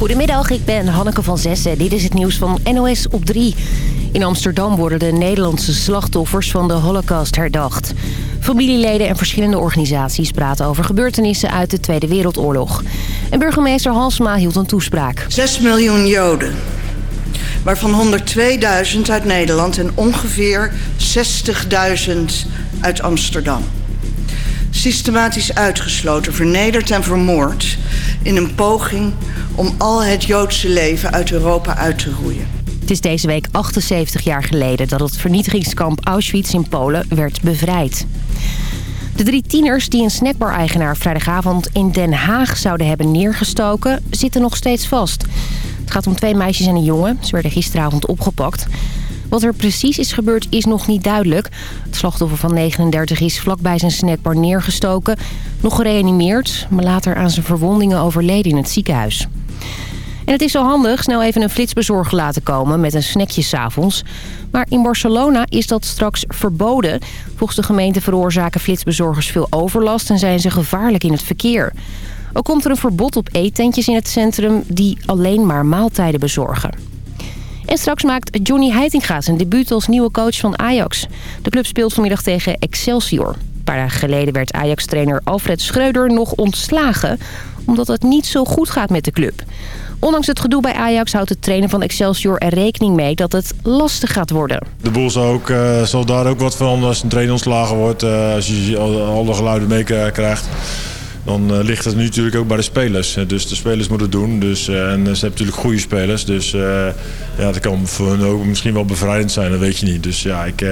Goedemiddag, ik ben Hanneke van Zessen. Dit is het nieuws van NOS op 3. In Amsterdam worden de Nederlandse slachtoffers van de Holocaust herdacht. Familieleden en verschillende organisaties praten over gebeurtenissen uit de Tweede Wereldoorlog. En burgemeester Halsma hield een toespraak. 6 miljoen Joden, waarvan 102.000 uit Nederland en ongeveer 60.000 uit Amsterdam. Systematisch uitgesloten, vernederd en vermoord in een poging om al het Joodse leven uit Europa uit te roeien. Het is deze week 78 jaar geleden dat het vernietigingskamp Auschwitz in Polen werd bevrijd. De drie tieners die een snackbar-eigenaar vrijdagavond in Den Haag zouden hebben neergestoken... zitten nog steeds vast. Het gaat om twee meisjes en een jongen. Ze werden gisteravond opgepakt. Wat er precies is gebeurd is nog niet duidelijk. Het slachtoffer van 39 is vlakbij zijn snackbar neergestoken. Nog gereanimeerd, maar later aan zijn verwondingen overleden in het ziekenhuis. En het is zo handig snel even een flitsbezorger laten komen met een snackje s'avonds. Maar in Barcelona is dat straks verboden. Volgens de gemeente veroorzaken flitsbezorgers veel overlast en zijn ze gevaarlijk in het verkeer. Ook komt er een verbod op eetentjes in het centrum die alleen maar maaltijden bezorgen. En straks maakt Johnny Heitinga zijn debuut als nieuwe coach van Ajax. De club speelt vanmiddag tegen Excelsior. Een paar dagen geleden werd Ajax-trainer Alfred Schreuder nog ontslagen... omdat het niet zo goed gaat met de club. Ondanks het gedoe bij Ajax houdt de trainer van Excelsior er rekening mee dat het lastig gaat worden. De boel zal, ook, uh, zal daar ook wat van als een trainer ontslagen wordt. Uh, als je alle geluiden meekrijgt. Dan uh, ligt het nu natuurlijk ook bij de spelers. Dus de spelers moeten het doen. Dus, en ze hebben natuurlijk goede spelers. Dus ja, dat kan voor hun ook misschien wel bevrijdend zijn. Dat weet je niet. Dus ja, ik...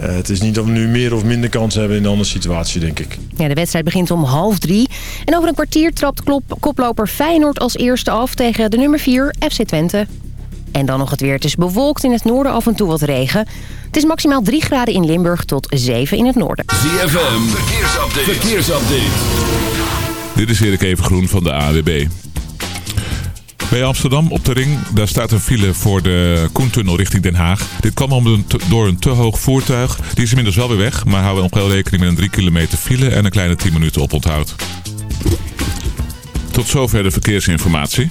Het is niet dat we nu meer of minder kans hebben in een andere situatie, denk ik. Ja, de wedstrijd begint om half drie. En over een kwartier trapt koploper Feyenoord als eerste af tegen de nummer 4 FC Twente. En dan nog het weer. Het is bewolkt in het noorden af en toe wat regen. Het is maximaal 3 graden in Limburg tot 7 in het noorden. ZFM, verkeersupdate. verkeersupdate. Dit is Erik Evengroen van de AWB. Bij Amsterdam op de ring, daar staat een file voor de Koentunnel richting Den Haag. Dit kwam om een door een te hoog voertuig. Die is inmiddels wel weer weg, maar houden nog wel rekening met een 3 kilometer file en een kleine 10 minuten oponthoud. Tot zover de verkeersinformatie.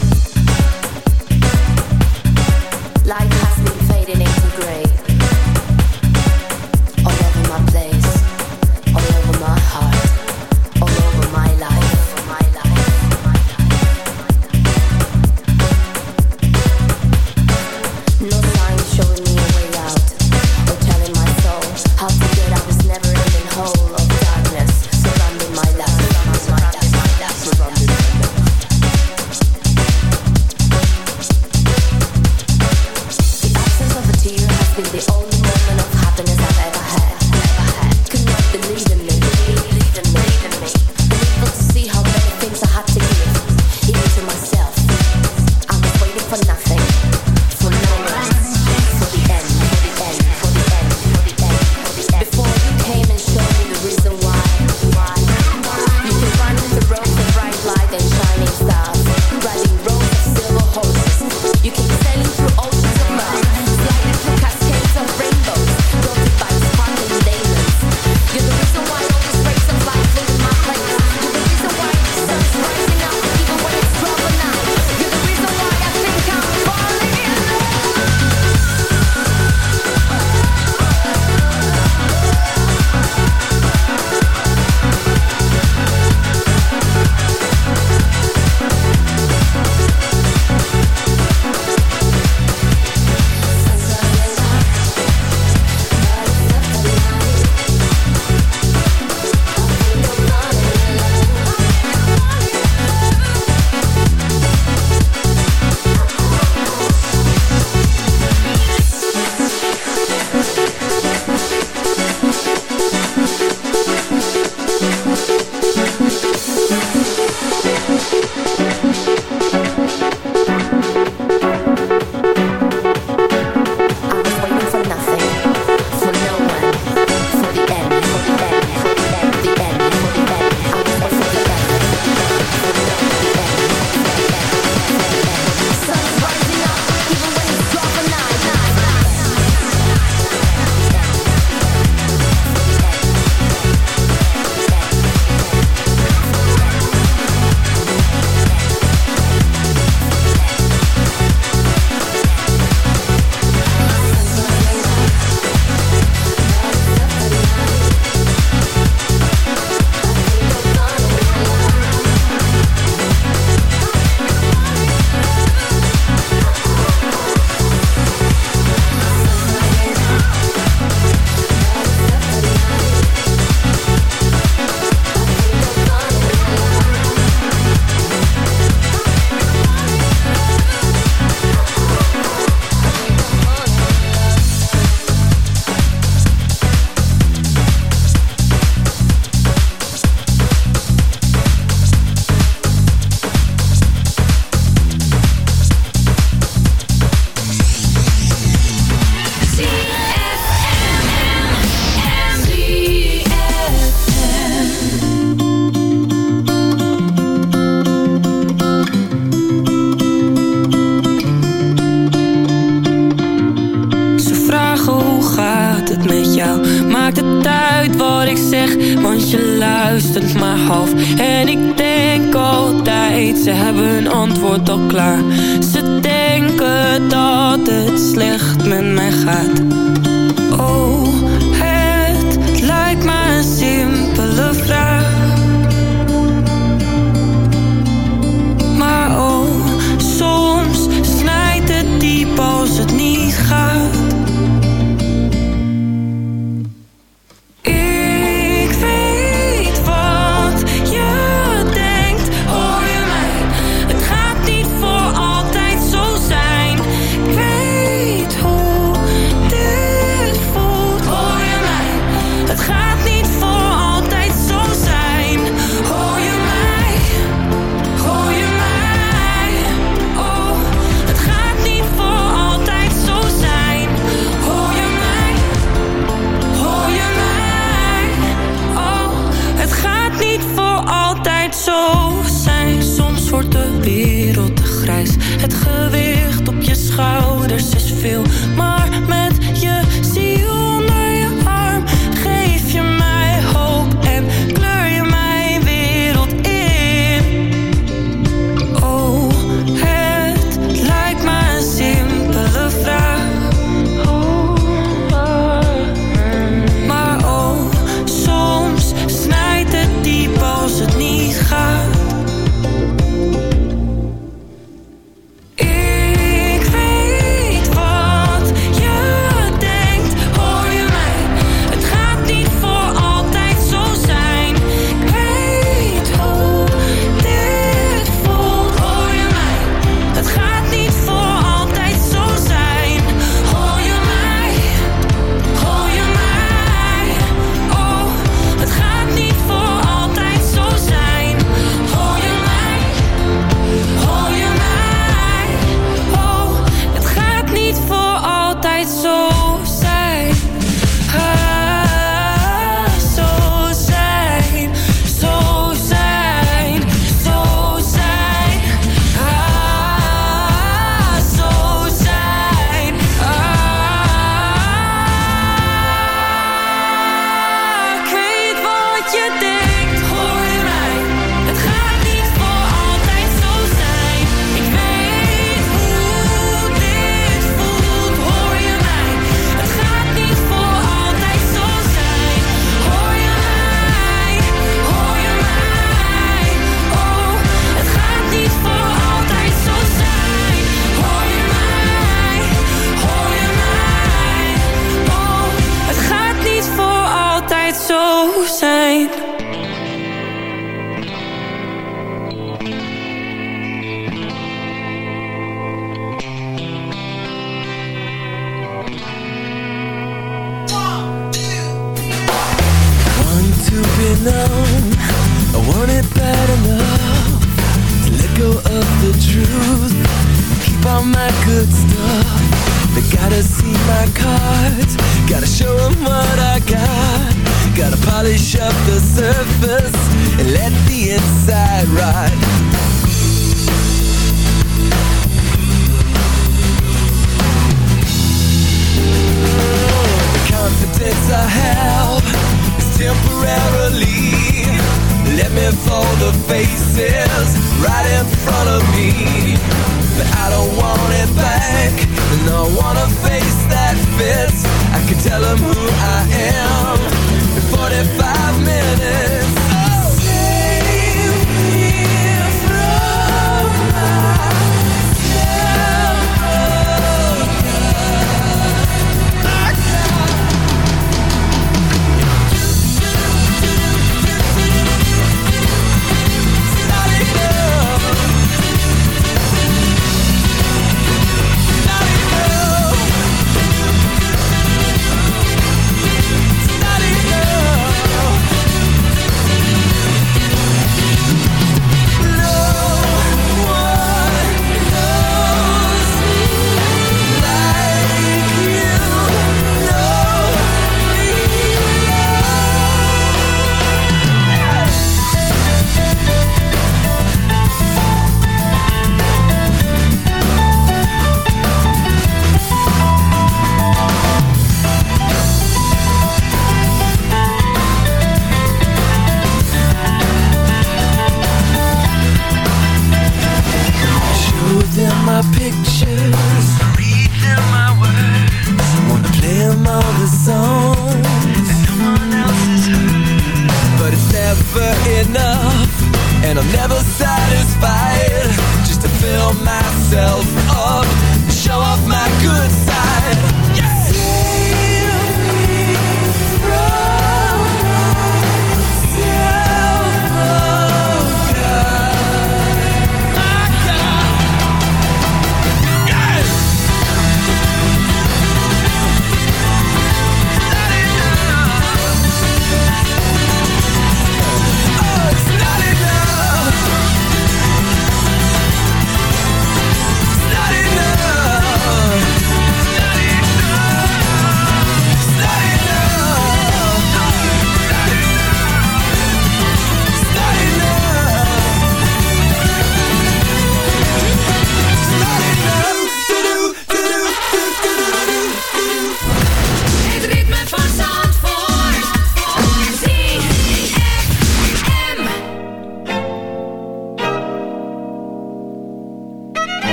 feel my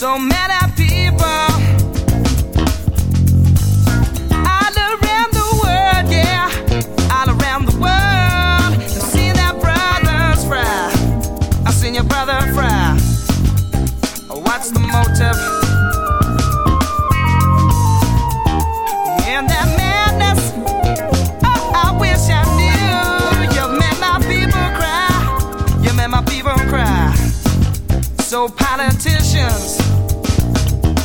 so many people all around the world, yeah, all around the world. I've seen their brothers fry. I've seen your brother fry. What's the motive? That madness, oh, I wish I knew. You made my people cry. You made my people cry. So politicians.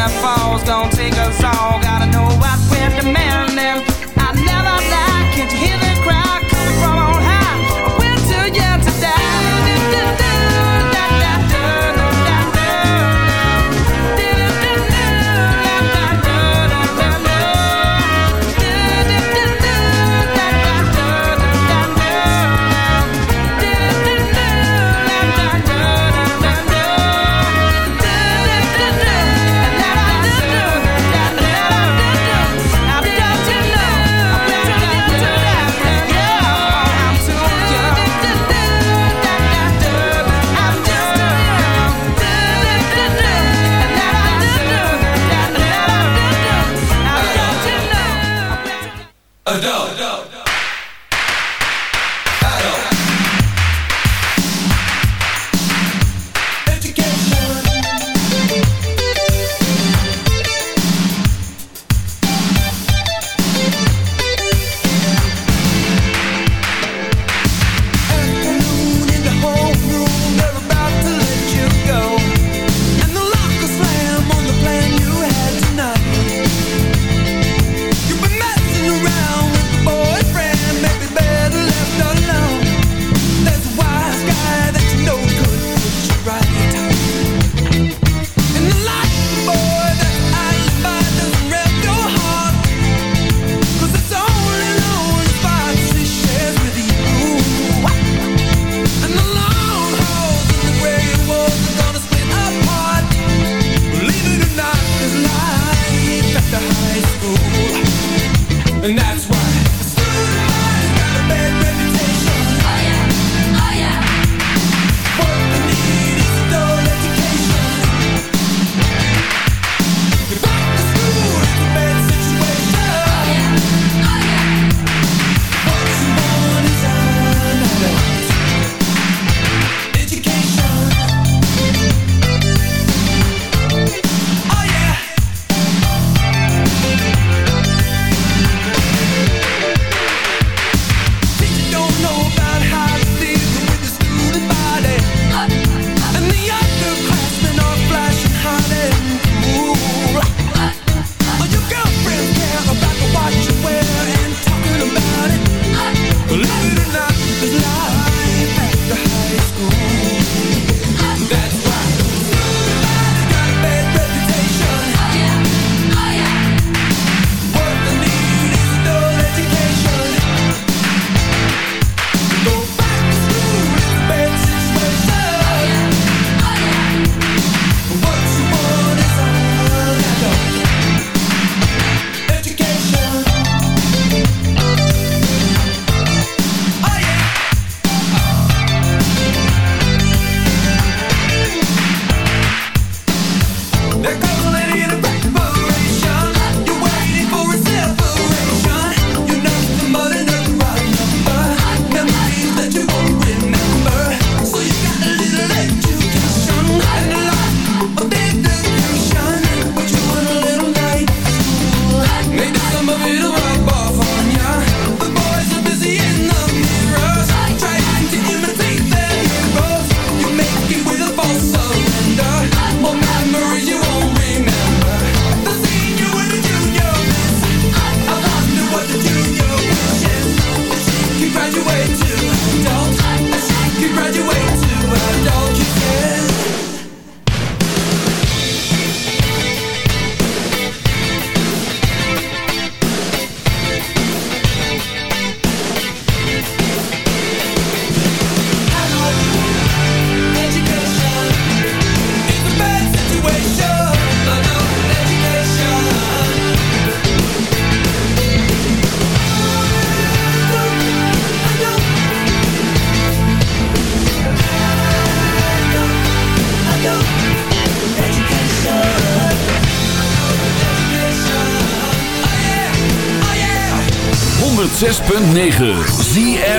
that fall's gonna take us all. Gotta know what we're demanding. 106.9 ZFN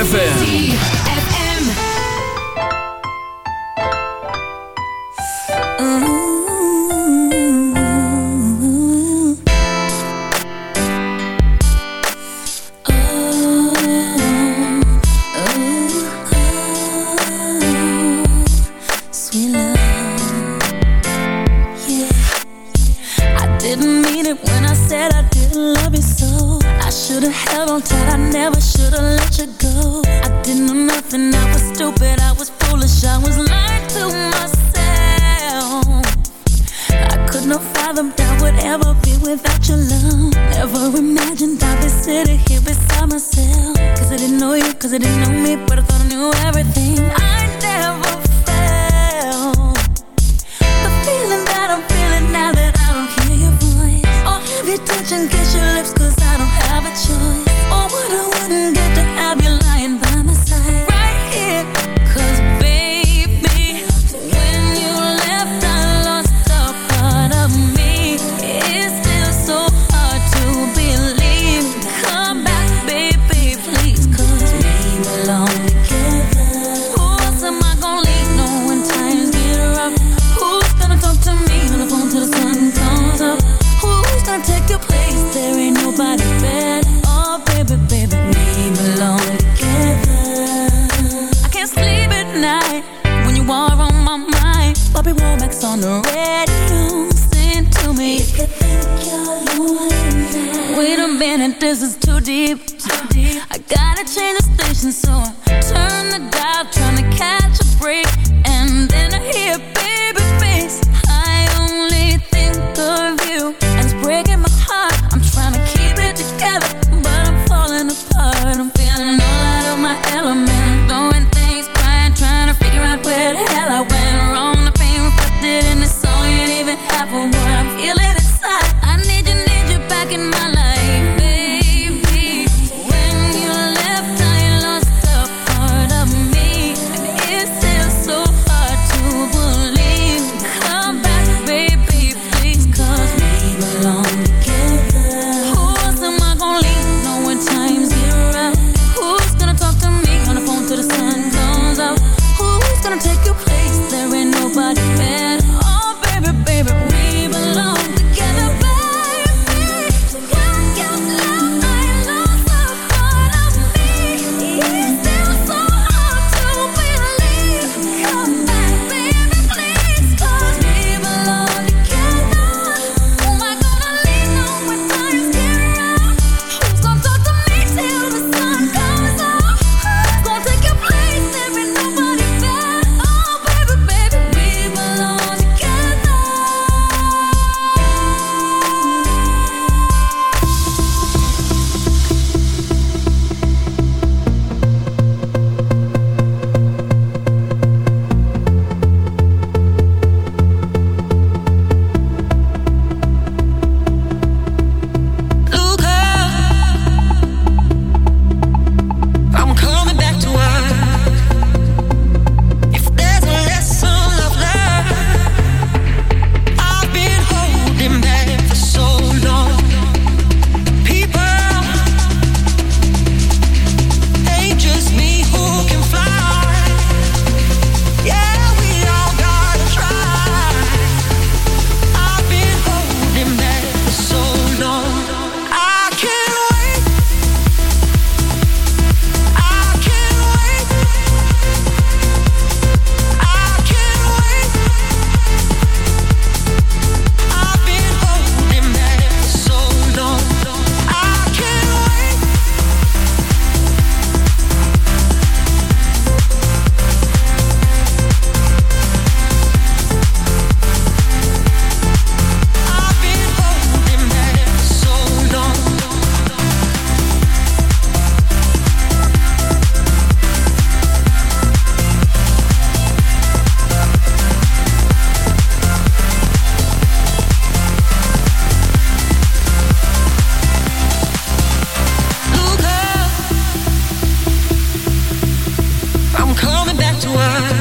why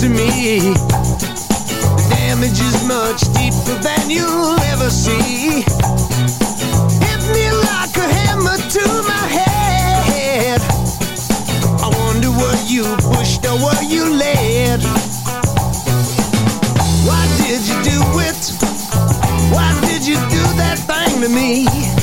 To me. The damage is much deeper than you'll ever see. Hit me like a hammer to my head. I wonder were you pushed or were you led? Why did you do it? Why did you do that thing to me?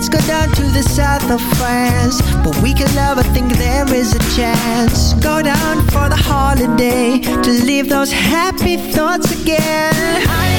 Let's go down to the south of France But we can never think there is a chance. Go down for the holiday To leave those happy thoughts again. I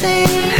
sing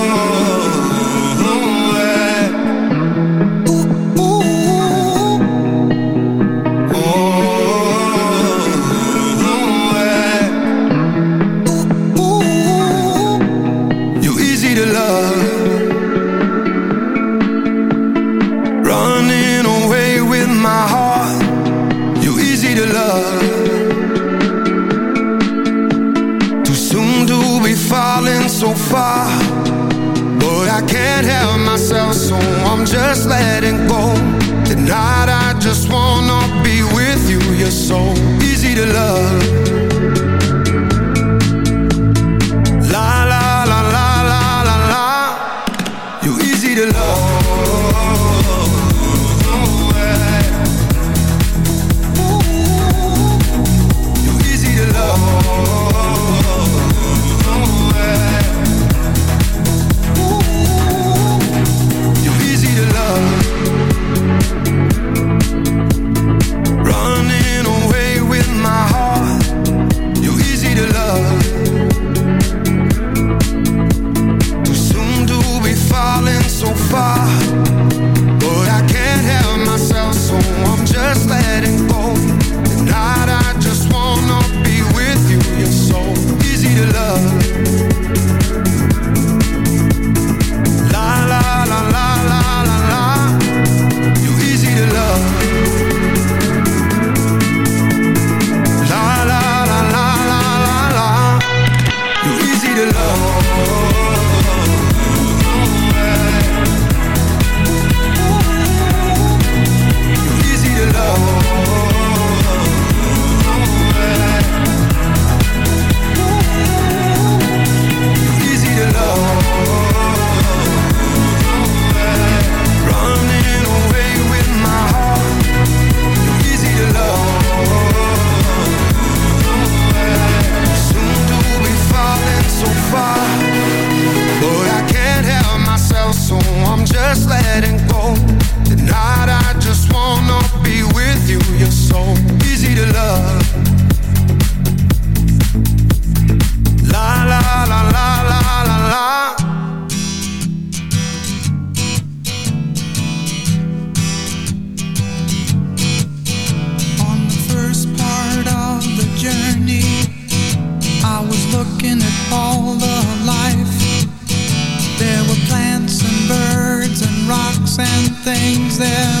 There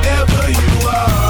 whatever you are,